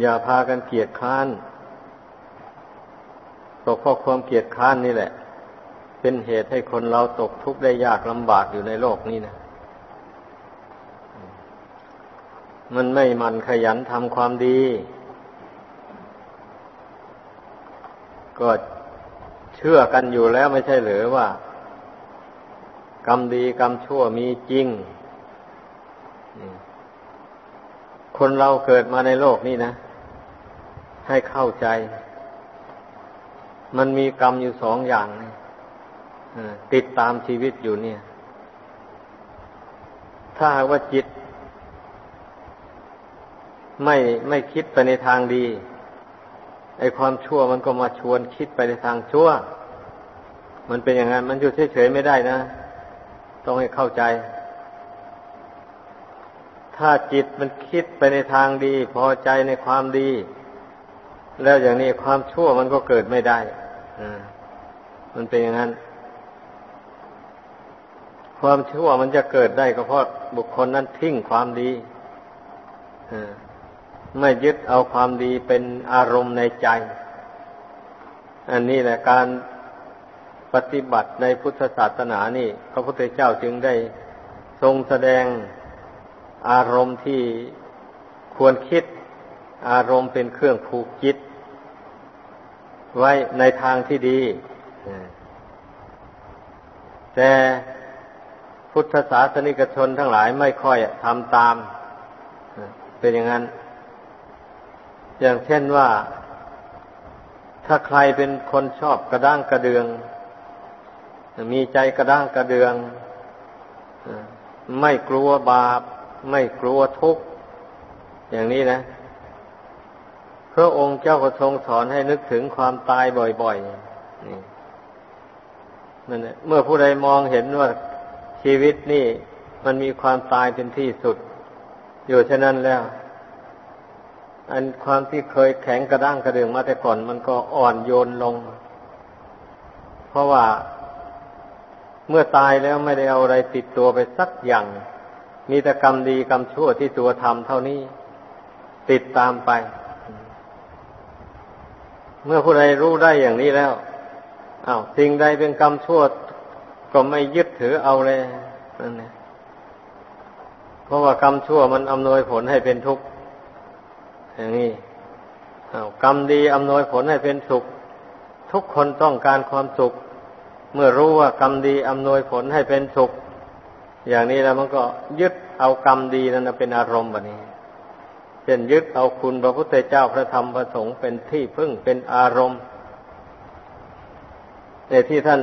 อย่าพากันเกียดค้านตกเพราะความเกียดค้านนี่แหละ เป็นเหตุให้คนเราตกทุกข์ได้ยากลำบากอยู่ในโลกนี้นะ มันไม่มันขยันทำความดี ก็เชื่อกันอยู่แล้วไม่ใช่หรือว่า กรรมดีกรรมชั่วมีจริง คนเราเกิดมาในโลกนี้นะ ให้เข้าใจ มันมีกรรมอยู่สองอย่างติดตามชีวิตอยู่เนี่ย ถ้าหากว่าจิต ไม่ไม่คิดไปในทางดี ไอความชั่วมันก็มาชวนคิดไปในทางชั่ว มันเป็นอย่างนั้น มันอยู่เฉยๆไม่ได้นะ ต้องให้เข้าใจ ถ้าจิตมันคิดไปในทางดี พอใจในความดี แล้วอย่างนี้ความชั่วมันก็เกิดไม่ได้มันเป็นอย่างนั้น ความชั่วมันจะเกิดได้ก็เพราะบุคคลนั้นทิ้งความดีไม่ยึดเอาความดีเป็นอารมณ์ในใจ อันนี้แหละการปฏิบัติในพุทธศาสนานี่ พระพุทธเจ้าจึงได้ทรงแสดงอารมณ์ที่ควรคิด อารมณ์เป็นเครื่องผูกจิต ไว้ในทางที่ดี แต่พุทธศาสนิกชนทั้งหลายไม่ค่อยทำตาม เป็นอย่างนั้น อย่างเช่นว่า ถ้าใครเป็นคนชอบกระด้างกระเดือง มีใจกระด้างกระเดือง ไม่กลัวบาป ไม่กลัวทุกข์ อย่างนี้นะ พระองค์เจ้าก็ทรงสอนให้นึกถึงความตายบ่อยๆนี่นั่นแหละเมื่อผู้ใดมองเห็นว่าชีวิตนี่มันมีความตายเป็นที่สุด อยู่ฉะนั้นแล้ว อันความที่เคยแข็งกระด้างกระเดืองมาแต่ก่อน มันก็อ่อนโยนลง เพราะว่าเมื่อตายแล้วไม่ได้เอาอะไรติดตัวไปสักอย่าง มีแต่กรรมดีกรรมชั่วที่ตัวทำเท่านี้ ติดตามไป เมื่อผู้ใดรู้ได้อย่างนี้แล้วอา้าวสิ่งใดเป็นกรรมชั่วก็ไม่ยึดถือเอาเลยนั่นเองเพราะว่ากรรมชั่วมันอำนวยผลให้เป็นทุกข์อย่างนี้อา้าวกรรมดีอำนวยผลให้เป็นสุข ทุกคนต้องการความสุข เมื่อรู้ว่ากรรมดีอำนวยผลให้เป็นสุข อย่างนี้แล้วมันก็ยึดเอากรรมดีนั้นเป็นอารมณ์แบบนี้ เช่นยึดเอาคุณพระพุทธเจ้าพระธรรมพระสงฆ์เป็นที่พึ่งเป็นอารมณ์ในที่ท่าน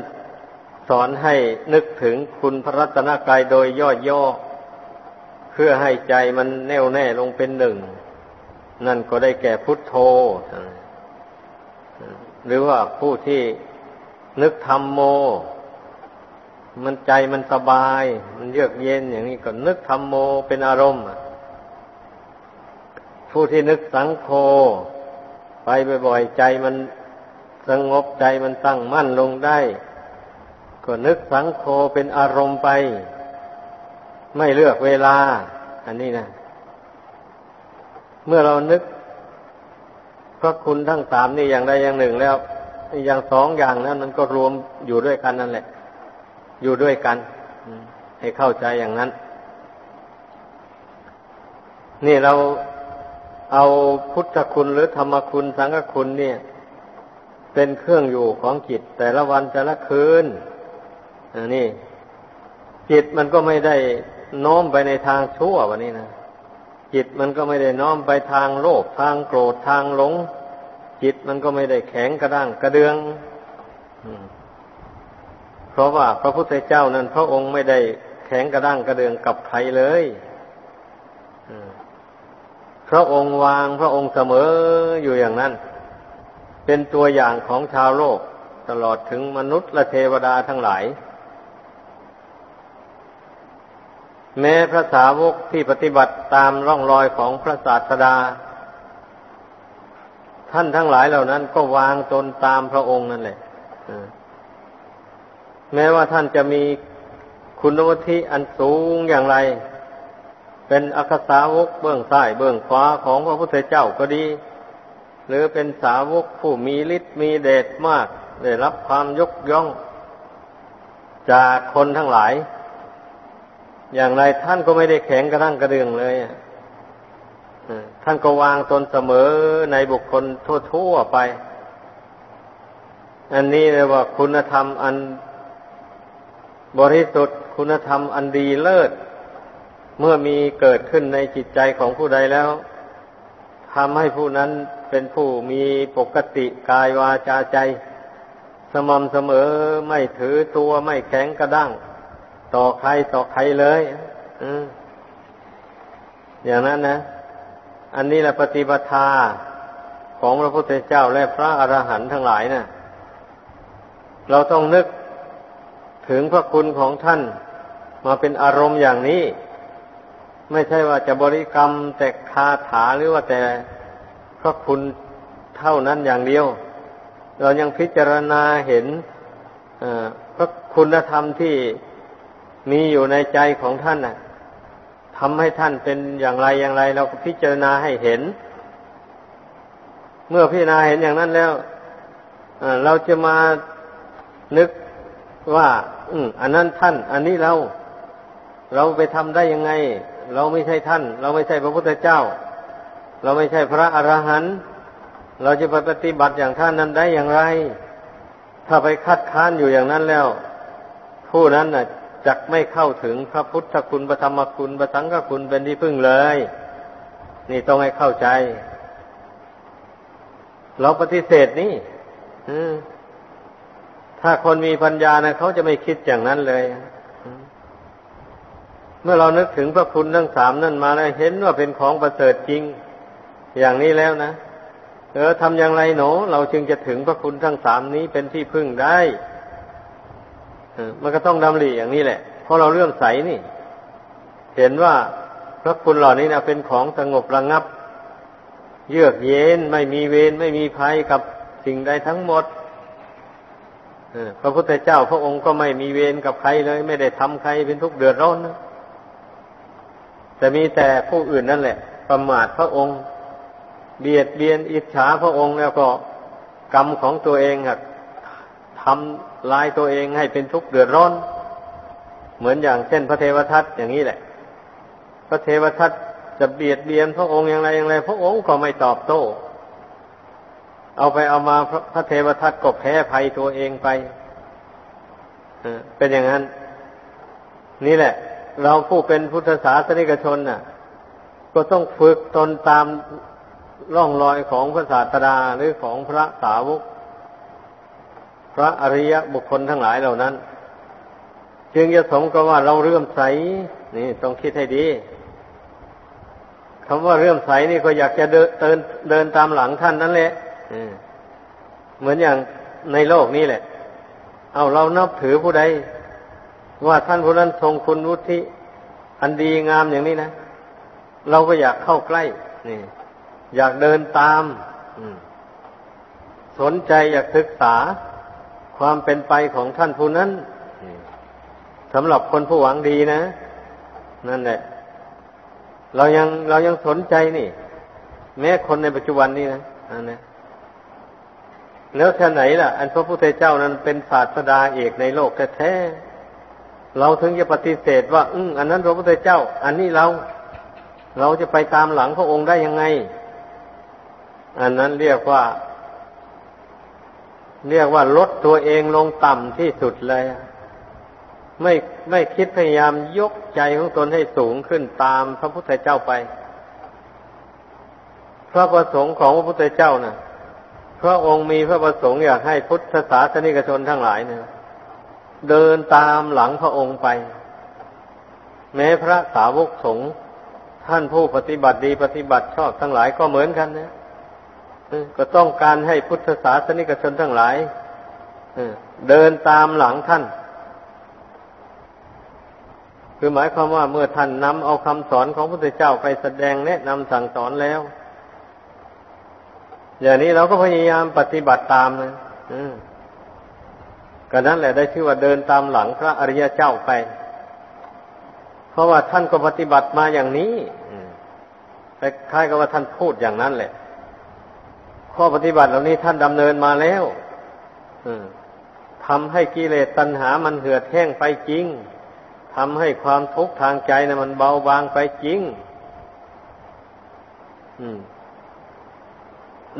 สอนให้นึกถึงคุณพระรัตนกายโดยย่อๆเพื่อให้ใจมันแน่วแน่ลงเป็นหนึ่ง นั่นก็ได้แก่พุทโธ หรือว่าผู้ที่นึกธรรมโม มันใจมันสบาย มันเยือกเย็นอย่างนี้ก็นึกธรรมโมเป็นอารมณ์ ผู้ที่นึกสังโฆไปบ่อยๆใจมันสงบใจมันตั้งมั่นลงได้ ก็นึกสังโฆเป็นอารมณ์ไป ไม่เลือกเวลา อันนี้นะเมื่อเรานึกพระคุณทั้งสามนี่อย่างใดอย่างหนึ่งแล้วอย่างสองอย่างนั้นมันก็รวมอยู่ด้วยกันนั่นแหละ อยู่ด้วยกันให้เข้าใจอย่างนั้น นี่เรา เอาพุทธคุณหรือธรรมคุณสังฆคุณเนี่ย เป็นเครื่องอยู่ของจิต แต่ละวันแต่ละคืนอันนี้จิตมันก็ไม่ได้น้อมไปในทางชั่ววันนี้นะจิตมันก็ไม่ได้น้อมไปทางโลภทางโกรธทางหลง จิตมันก็ไม่ได้แข็งกระด้างกระเดืองเพราะว่าพระพุทธเจ้านั้นพระองค์ไม่ได้แข็งกระด้างกระเดืองกับใครเลย พระองค์วางพระองค์เสมออยู่อย่างนั้น เป็นตัวอย่างของชาวโลกตลอดถึงมนุษย์และเทวดาทั้งหลาย แม้พระสาวกที่ปฏิบัติตามร่องรอยของพระศาสดา ท่านทั้งหลายเหล่านั้นก็วางตนตามพระองค์นั่นแหละแม้ว่าท่านจะมีคุณวุฒิอันสูงอย่างไร เป็นอักษาวกเบื้องซ้ายเบื้องขวาของพระพุทธเจ้าก็ดี หรือเป็นสาวกผู้มีฤทธิ์มีเดชมาก ได้รับความยกย่อง จากคนทั้งหลาย อย่างไรท่านก็ไม่ได้แข็งกระทั่งกระเดืองเลยท่านก็วางตนเสมอในบุคคลทั่วๆไป อันนี้เรียกว่าคุณธรรมอันบริสุทธิ์คุณธรรมอันดีเลิศ เมื่อมีเกิดขึ้นในจิตใจของผู้ใดแล้วทำให้ผู้นั้นเป็นผู้มีปกติกายวาจาใจ สม่ำเสมอไม่ถือตัวไม่แข็งกระด้าง ต่อใครต่อใครเลยอย่างนั้นนะ อันนี้แหละปฏิปทาของพระพุทธเจ้าและพระอรหันต์ทั้งหลายนะ่ะ เราต้องนึกถึงพระคุณของท่านมาเป็นอารมณ์อย่างนี้ ไม่ใช่ว่าจะบริกรรมแต่คาถาหรือว่าแต่พระคุณเท่านั้นอย่างเดียว เรายังพิจารณาเห็นพระคุณธรรมที่มีอยู่ในใจของท่านน่ะทำให้ท่านเป็นอย่างไรอย่างไร เราก็พิจารณาให้เห็น เมื่อพิจารณาเห็นอย่างนั้นแล้วเราจะมานึกว่า อือันนั้นท่าน อันนี้เรา เราไปทำได้ยังไง เราไม่ใช่ท่าน เราไม่ใช่พระพุทธเจ้า เราไม่ใช่พระอรหันต์เราจะไปปฏิบัติอย่างท่านนั้นได้อย่างไร ถ้าไปคัดค้านอยู่อย่างนั้นแล้ว ผู้นั้นน่ะจักไม่เข้าถึงพระพุทธคุณพระธรรมคุณพระสังฆคุณเป็นที่พึ่งเลย นี่ต้องให้เข้าใจ เราปฏิเสธนี่ถ้าคนมีปัญญานะเขาจะไม่คิดอย่างนั้นเลย เมื่อเรานึกถึงพระคุณทั้งสามนั่นมาแล้วเห็นว่าเป็นของประเสริฐจริง อย่างนี้แล้วนะเออทำอย่างไรหนูเราจึงจะถึงพระคุณทั้งสามนี้เป็นที่พึ่งได้มันก็ต้องดำริอย่างนี้แหละ เพราะเราเลื่อมใสนี่ เห็นว่าพระคุณเหล่านี้นะเป็นของสงบระงับ เยือกเย็นไม่มีเวรไม่มีภัยกับสิ่งใดทั้งหมดพระพุทธเจ้าพระองค์ก็ไม่มีเวรกับใครเลย ไม่ได้ทำใครเป็นทุกข์เดือดร้อนนะ แต่มีแต่ผู้อื่นนั่นแหละ ประมาทพระองค์ เบียดเบียนอิจฉาพระองค์แล้วก็กรรมของตัวเองอะทำลายตัวเองให้เป็นทุกข์เดือดร้อน เหมือนอย่างเช่นพระเทวทัตอย่างนี้แหละ พระเทวทัตจะเบียดเบียนพระองค์อย่างไรอย่างไร พระองค์ก็ไม่ตอบโต้ เอาไปเอามาพระเทวทัตก็แพ้ภัยตัวเองไปเป็นอย่างนั้น นี่แหละ เราผู้เป็นพุทธศาสนิกชนน่ะ ก็ต้องฝึกตนตามร่องรอยของพระศาสดาหรือของพระสาวก พระอริยบุคคลทั้งหลายเหล่านั้น จึงจะสมกับว่าเราเรื่มใส นี่ต้องคิดให้ดีคำว่าเรื่มใสนี่ก็อยากจะเดินเดินเดินตามหลังท่านนั่นแหละเหมือนอย่างในโลกนี้แหละ เอาเรานับถือผู้ใด ว่าท่านผู้นั้นทรงคุณวุฒิอันดีงามอย่างนี้นะ เราก็อยากเข้าใกล้นี่อยากเดินตามสนใจอยากศึกษาความเป็นไปของท่านผู้นั้นสำหรับคนผู้หวังดีนะ นั่นแหละ เรายังเรายังสนใจนี่ แม้คนในปัจจุบันนี้นะอันนี้แล้วท่านไหนล่ะ อันพระพุทธเจ้านั้นเป็นศาสดาเอกในโลกแท้ๆ เราถึงจะปฏิเสธว่า อืมอันนั้นพระพุทธเจ้า อันนี้เรา เราจะไปตามหลังพระองค์ได้ยังไง อันนั้นเรียกว่า เรียกว่าลดตัวเองลงต่ำที่สุดเลย ไม่ไม่คิดพยายามยกใจของตนให้สูงขึ้นตามพระพุทธเจ้าไปพระประสงค์ของพระพุทธเจ้านะ่ะ พระองค์มีพระประสงค์อยากให้พุทธศาสนิกชนทั้งหลายเนี่ย เดินตามหลังพระองค์ไป แม้พระสาวกสงฆ์ท่านผู้ปฏิบัติดีปฏิบัติชอบทั้งหลายก็เหมือนกันนะก็ต้องการให้พุทธศาสนิกชนทั้งหลายเดินตามหลังท่าน คือหมายความว่าเมื่อท่านนำเอาคำสอนของพระพุทธเจ้าไปแสดงแนะนำสั่งสอนแล้ว อย่างนี้เราก็พยายามปฏิบัติตามนะ ก็นั้นแหละได้ชื่อว่าเดินตามหลังพระอริยเจ้าไป เพราะว่าท่านก็ปฏิบัติมาอย่างนี้แต่คล้ายกับว่าท่านพูดอย่างนั้นแหละ ข้อปฏิบัติเหล่านี้ท่านดำเนินมาแล้วทำให้กิเลสตัณหามันเหือดแห้งไปจริงทำให้ความทุกข์ทางใจนะมันเบาบางไปจริง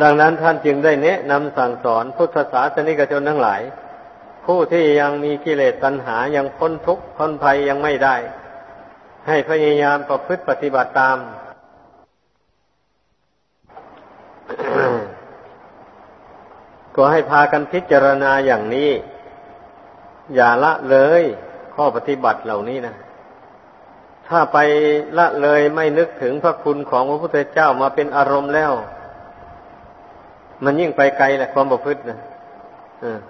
ดังนั้นท่านจึงได้แนะนำสั่งสอนพุทธศาสนิกชนทั้งหลาย ผู้ที่ยังมีกิเลสตัณหายังพ้นทุกข์พ้นภัยยังไม่ได้ ให้พยายามประพฤติปฏิบัติตาม ก็ให้พากันพิจารณาอย่างนี้ อย่าละเลยข้อปฏิบัติเหล่านี้นะถ้าไปละเลยไม่นึกถึงพระคุณของพระพุทธเจ้ามาเป็นอารมณ์แล้ว มันยิ่งไปไกลแหละความประพฤตินะ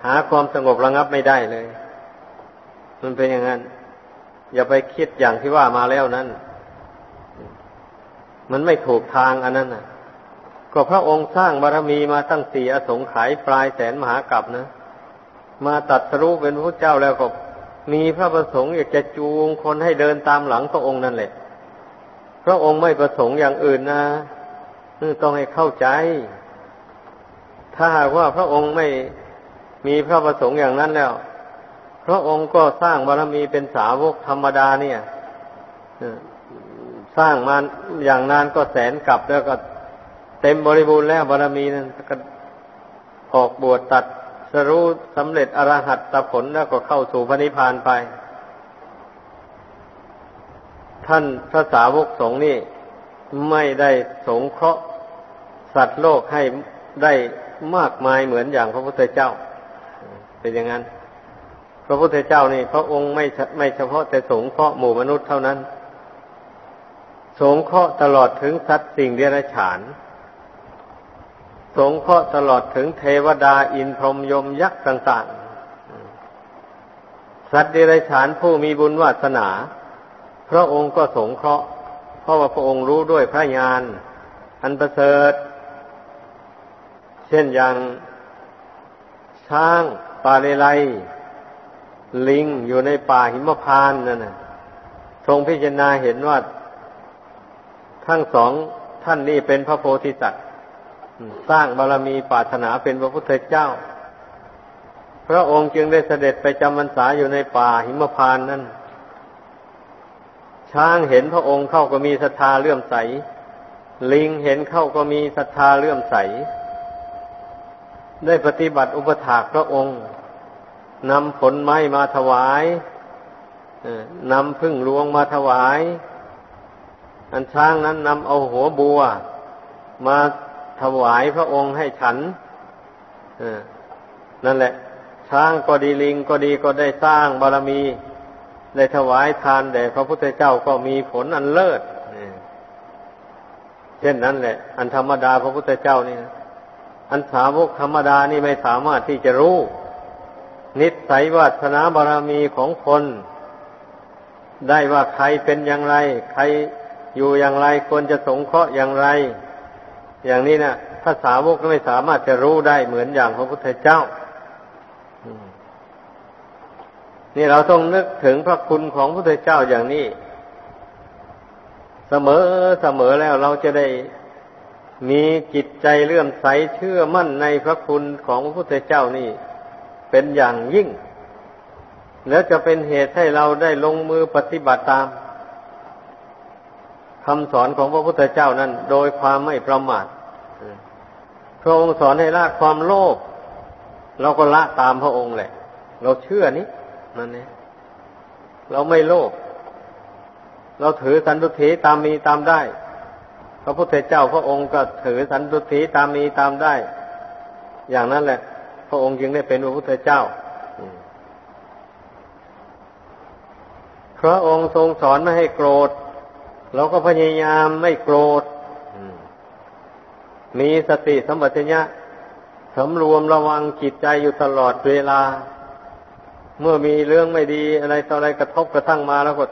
หาความสงบระงับไม่ได้เลย มันเป็นอย่างนั้น อย่าไปคิดอย่างที่ว่ามาแล้วนั้น มันไม่ถูกทางอันนั้นนะก็พระองค์สร้างบารมีมาตั้งสี่อสงไขยปลายแสนมหากรัปนะ มาตัดสรู้เป็นพระเจ้าแล้วก็มีพระประสงค์อยากจะจูงคนให้เดินตามหลังพระองค์นั่นแหละ พระองค์ไม่ประสงค์อย่างอื่นนะต้องให้เข้าใจ ถ้าหากว่าพระองค์ไม่ มีพระประสงค์อย่างนั้นแล้ว พระองค์ก็สร้างบารมีเป็นสาวกธรรมดาเนี่ยสร้างมาอย่างนานก็แสนกลับแล้วก็เต็มบริบูรณ์แล้วบารมีนั้นก็ออกบวชตัดสรู้สำเร็จอรหัตตผลแล้วก็เข้าสู่พระนิพพานไป ท่านพระสาวกสงฆ์นี่ไม่ได้สงเคราะห์สัตว์โลกให้ได้มากมายเหมือนอย่างพระพุทธเจ้า เป็นอย่างนั้น พระพุทธเจ้านี่ พระองค์ไม่ไม่เฉพาะแต่สงเคราะห์หมู่มนุษย์เท่านั้น สงเคราะห์ตลอดถึงสัตว์สิ่งเดรัจฉาน สงเคราะห์ตลอดถึงเทวดาอินพรหมยมยักษ์ต่างๆ สัตว์เดรัจฉานผู้มีบุญวาสนา พระองค์ก็สงเคราะห์ เพราะว่าพระองค์รู้ด้วยพระญาณอันประเสริฐ เช่นอย่างช้าง ปาเลไลลิงอยู่ในป่าหิมพานนั่นนะทรงพิจารณาเห็นว่า ทั้งสองท่านนี้เป็นพระโพธิสัตว์สร้างบารมีปรารถนาเป็นพระพุทธเจ้า พระองค์จึงได้เสด็จไปจำพรรษาอยู่ในป่าหิมพานนั้นช้างเห็นพระองค์เข้าก็มีศรัทธาเลื่อมใส ลิงเห็นเข้าก็มีศรัทธาเลื่อมใส ได้ปฏิบัติอุปถากพระองค์นำผลไม้มาถวายนำพึ่งลวงมาถวาย อันช้างนั้นนำเอาหัวบัว มาถวายพระองค์ให้ฉันนั่นแหละ ช้างก็ดีลิงก็ดีก็ได้สร้างบารมี ได้ถวายทานแด่พระพุทธเจ้าก็มีผลอันเลิศเช่นนั้นแหละ อันธรรมดาพระพุทธเจ้านี่ อันสาวกธรรมดานี่ไม่สามารถที่จะรู้ นิสัยวาสนาบารมีของคน ได้ว่าใครเป็นอย่างไร ใครอยู่อย่างไรควรจะสงเคราะห์อย่างไร อย่างนี้นะภาษาวกไม่สามารถจะรู้ได้เหมือนอย่างพระพุทธเจ้านี่เราต้องนึกถึงพระคุณของพระพุทธเจ้าอย่างนี้ เสมอเสมอแล้วเราจะได้ มีจิตใจเลื่อมใสเชื่อมั่นในพระคุณของพระพุทธเจ้านี่ เป็นอย่างยิ่ง แล้วจะเป็นเหตุให้เราได้ลงมือปฏิบัติตามคำสอนของพระพุทธเจ้านั้น โดยความไม่ประมาทพระองค์สอนให้ละความโลภเราก็ละตามพระองค์แหละ เราเชื่อนี้นั่นเองเราไม่โลภเราถือสันตุถีตามมีตามได้ พระพุทธเจ้าพระองค์ก็ถือสันตุถีตามมีตามได้ อย่างนั้นแหละ พระองค์จึงได้เป็นพระพุทธเจ้าพระองค์ทรงสอนไม่ให้โกรธเราก็พยายามไม่โกรธมีสติสัมปชัญญะสำรวมระวังจิตใจอยู่ตลอดเวลา เมื่อมีเรื่องไม่ดีอะไรต่ออะไรกระทบกระทั่งมาแล้วก็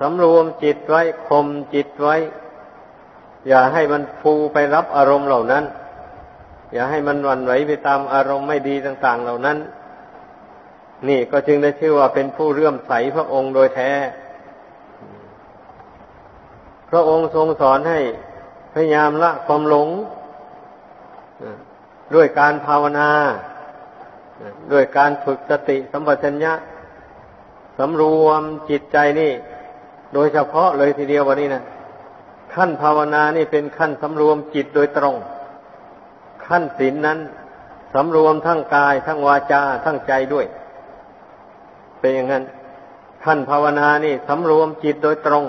สำรวมจิตไว้ข่มจิตไว้ อย่าให้มันฟูไปรับอารมณ์เหล่านั้น อย่าให้มันวันไหวไปตามอารมณ์ไม่ดีต่างๆเหล่านั้น นี่ก็จึงได้ชื่อว่าเป็นผู้เรื่อมใสพระองค์โดยแท้ พระองค์ทรงสอนให้พยายามละความหลงด้วยการภาวนา ด้วยการฝึกสติสัมปชัญญะสำรวมจิตใจนี่ โดยเฉพาะเลยทีเดียววันนี้นะ ขั้นภาวนานี่เป็นขั้นสำรวมจิตโดยตรง ขั้นศีลนนั้นสำรวมทั้งกายทั้งวาจาทั้งใจด้วย เป็นอย่างนั้น ขั้นภาวนานี่สำรวมจิตโดยตรง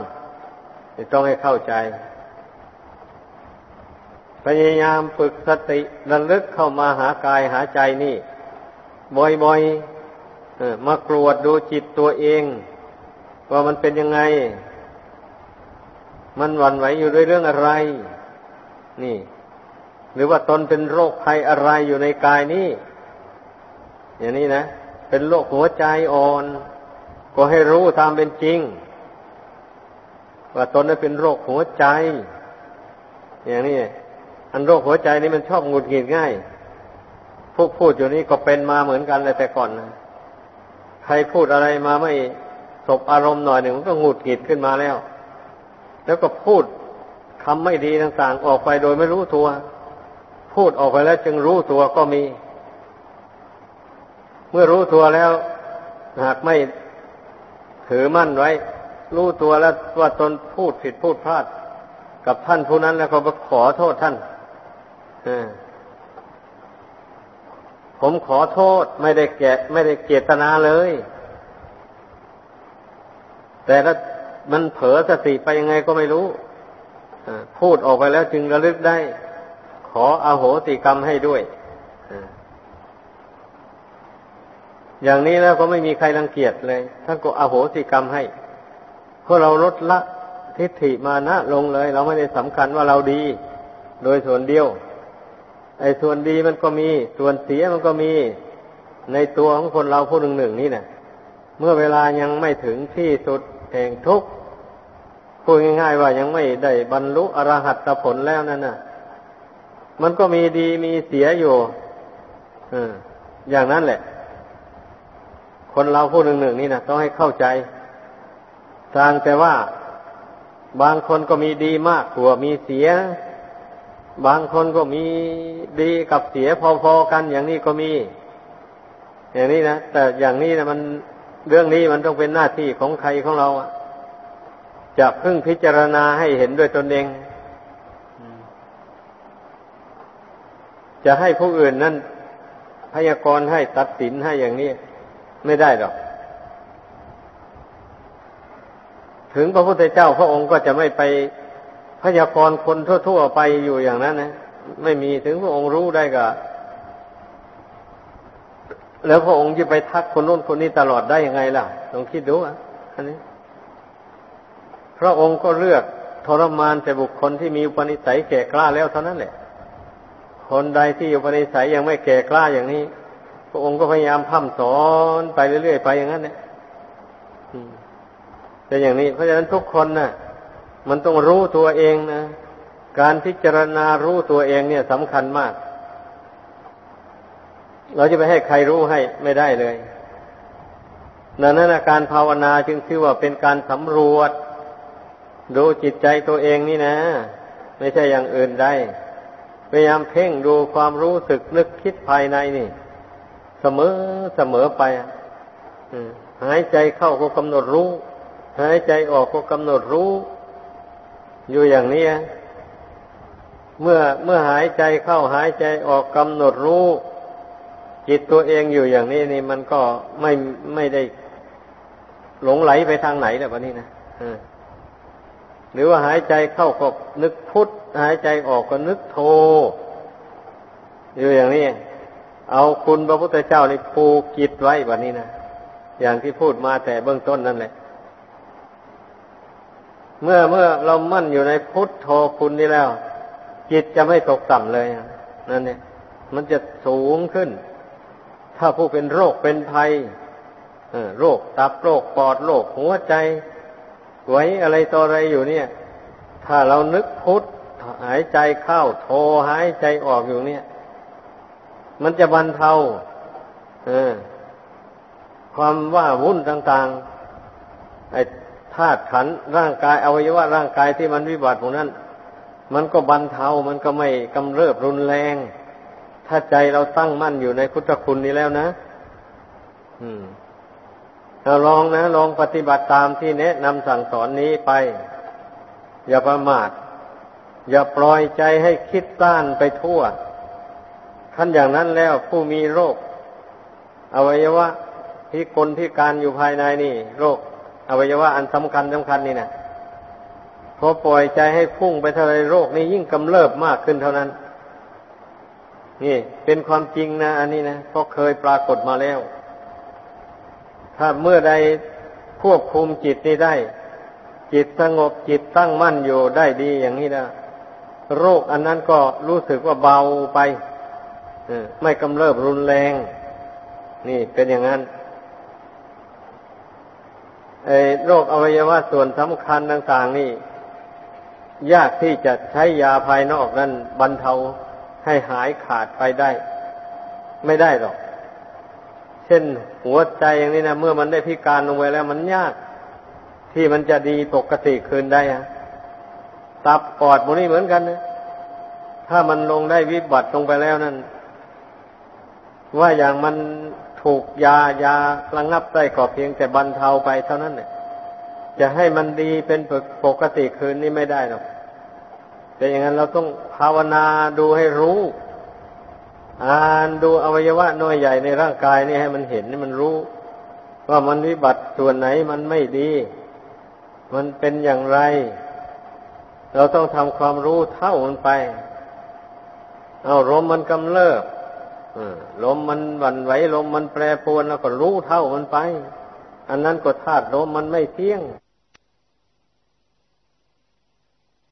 ต้องให้เข้าใจ พยายามฝึกสติระลึกเข้ามาหากายหาใจนี่ บ่อยๆมากรวดดูจิตตัวเอง ว่ามันเป็นยังไง มันหวั่นไหวอยู่ด้วยเรื่องอะไร นี่ หรือว่าตนเป็นโรคภัยอะไรอยู่ในกายนี้อย่างนี้นะ เป็นโรคหัวใจอ่อน ก็ให้รู้ตามเป็นจริง ว่าตนนั้นเป็นโรคหัวใจ อย่างนี้อันโรคหัวใจนี่มันชอบหงุดหงิดง่ายพวกพูดอยู่นี่ก็เป็นมาเหมือนกันเลยแต่ก่อนนะใครพูดอะไรมาไม่สบอารมณ์หน่อยหนึ่งมันก็หงุดหงิดขึ้นมาแล้ว แล้วก็พูดคำไม่ดีต่างๆ ออกไปโดยไม่รู้ตัว พูดออกไปแล้วจึงรู้ตัวก็มี เมื่อรู้ตัวแล้ว หากไม่ถือมั่นไว้ รู้ตัวแล้วว่าตนพูดผิดพูดพลาด กับท่านผู้นั้นแล้วก็ขอโทษท่านผมขอโทษไม่ได้แกะ ไม่ได้เจตนาเลย แต่ถ้า มันเผลอสติไปยังไงก็ไม่รู้พูดออกไปแล้วจึงระลึกได้ ขออโหติกรรมให้ด้วยอย่างนี้แล้วก็ไม่มีใครรังเกียจเลยท่านก็อโหสิกรรมให้เพราะเราลดละทิฏฐิมานะลงเลย เราไม่ได้สำคัญว่าเราดี โดยส่วนเดียว ไอ้ส่วนดีมันก็มี ส่วนเสียมันก็มี ในตัวของคนเราผู้หนึ่งหนึ่งนี่นะเมื่อเวลายังไม่ถึงที่สุดแห่งทุกข์ พูดง่ายๆว่ายังไม่ได้บรรลุอรหัตผลแล้วนั่นน่ะ มันก็มีดีมีเสียอยู่อย่างนั้นแหละ คนเราผู้หนึ่งหนึ่งนี่นะต้องให้เข้าใจต่างแต่ว่าบางคนก็มีดีมากกว่ามีเสีย บางคนก็มีดีกับเสียพอๆกันอย่างนี้ก็มี อย่างนี้นะแต่อย่างนี้นะมันเรื่องนี้มันต้องเป็นหน้าที่ของใครของเรา จะพึ่งพิจารณาให้เห็นด้วยตนเอง จะให้ผู้อื่นนั่นพยากรณ์ให้ตัดสินให้อย่างนี้ ไม่ได้หรอก ถึงพระพุทธเจ้าพระองค์ก็จะไม่ไปพยากรณ์คนทั่ว ๆ ไปอยู่อย่างนั้นนะไม่มีถึงพระองค์รู้ได้ก็แล้วพระองค์จะไปทักคนโน้นคนนี้ตลอดได้ยังไงล่ะลองคิดดูอะอันนี้ พระองค์ก็เลือกทรมานแต่บุคคลที่มีอุปนิสัยแก่กล้าแล้วเท่านั้นแหละ คนใดที่อุปนิสัยยังไม่แก่กล้าอย่างนี้ พระองค์ก็พยายามพัฒสอนไปเรื่อยๆไปอย่างนั้นเนี่ยเป็นอย่างนี้ เพราะฉะนั้นทุกคนนะ่ะ มันต้องรู้ตัวเองนะการพิจารณารู้ตัวเองเนี่ยสำคัญมาก เราจะไปให้ใครรู้ให้ไม่ได้เลยดังนั้นการภาวนาจึงชื่อว่าเป็นการสำรวจ ดูจิตใจตัวเองนี่นะ ไม่ใช่อย่างอื่นได้ พยายามเพ่งดูความรู้สึกนึกคิดภายในนี่ เสมอเสมอไปหายใจเข้าก็กำหนดรู้ หายใจออกก็กำหนดรู้ อยู่อย่างนี้เมื่อเมื่อหายใจเข้าหายใจออกกำหนดรู้ จิตตัวเองอยู่อย่างนี้นี่มันก็ไม่ไม่ได้หลงไหลไปทางไหนแบบนี้นะ หรือว่าหายใจเข้าก็นึกพุทธหายใจออกก็นึกโทอยู่อย่างนี้ เอาคุณพระพุทธเจ้าในปูกิจไว้แบบนี้นะอย่างที่พูดมาแต่เบื้องต้นนั่นแหละ เมื่อเมื่อเรามั่นอยู่ในพุทธโธคุณนี้แล้ว จิตจะไม่ตกต่ำเลยนั่นเนี่ย มันจะสูงขึ้น ถ้าผู้เป็นโรคเป็นภัยโรคตับโรคปอดโรคหัวใจ ไว้อะไรต่ออะไรอยู่เนี่ย ถ้าเรานึกพุทธหายใจเข้าโทหายใจออกอยู่เนี่ย มันจะบรรเทาเออความว่าวุ่นต่างๆไอ้ธาตุขันร่างกายอวัยวะร่างกายที่มันวิบัติพวกนั้น มันก็บรรเทามันก็ไม่กำเริบรุนแรง ถ้าใจเราตั้งมั่นอยู่ในพุทธคุณนี้แล้วนะ อืม เราลองนะ ลองปฏิบัติตามที่แนะนำสั่งสอนนี้ไป อย่าประมาท อย่าปล่อยใจให้คิดต้านไปทั่วท่านอย่างนั้นแล้วผู้มีโรค อวัยวะพิกลพิการอยู่ภายในนี่ โรค อวัยวะอันสำคัญสำคัญนี่นะพอปล่อยใจให้พุ่งไปเท่าไรโรคนี้ยิ่งกำเริบมากขึ้นเท่านั้น นี่ เป็นความจริงนะ อันนี้นะเพราะเคยปรากฏมาแล้ว ถ้าเมื่อใดควบคุมจิตนี้ได้ จิตสงบจิตตั้งมั่นอยู่ได้ดีอย่างนี้นะโรคอันนั้นก็รู้สึกว่าเบาไปไม่กำเริบรุนแรง นี่เป็นอย่างนั้นไอ้โรคอวัยวะส่วนสำคัญต่างๆนี่ ยากที่จะใช้ยาภายนอกนั้นบรรเทาให้หายขาดไปได้ ไม่ได้หรอก เช่นหัวใจอย่างนี้นะเมื่อมันได้พิการลงไปแล้ว มันยาก ที่มันจะดีปกติคืนได้ฮะตับปอดพวกนี้เหมือนกันนะถ้ามันลงได้วิบัติลงไปแล้วนั่นว่าอย่างมันถูกยายาระงับได้ก็เพียงแต่บรรเทาไปเท่านั้นเนี่ยจะให้มันดีเป็นปกติคืนนี้ไม่ได้หรอกแต่อย่างนั้นเราต้องภาวนาดูให้รู้ อ่านดูอวัยวะน้อยใหญ่ในร่างกายนี่ให้มันเห็นให้มันรู้ ว่ามันวิบัติส่วนไหนมันไม่ดี มันเป็นอย่างไร เราต้องทำความรู้เท่ามันไป เอาลมมันกำเริบลมมันวันไหวลมมันแปรปรวนแล้วก็รู้เท่ามันไป อันนั้นก็ธาตุลมมันไม่เที่ยง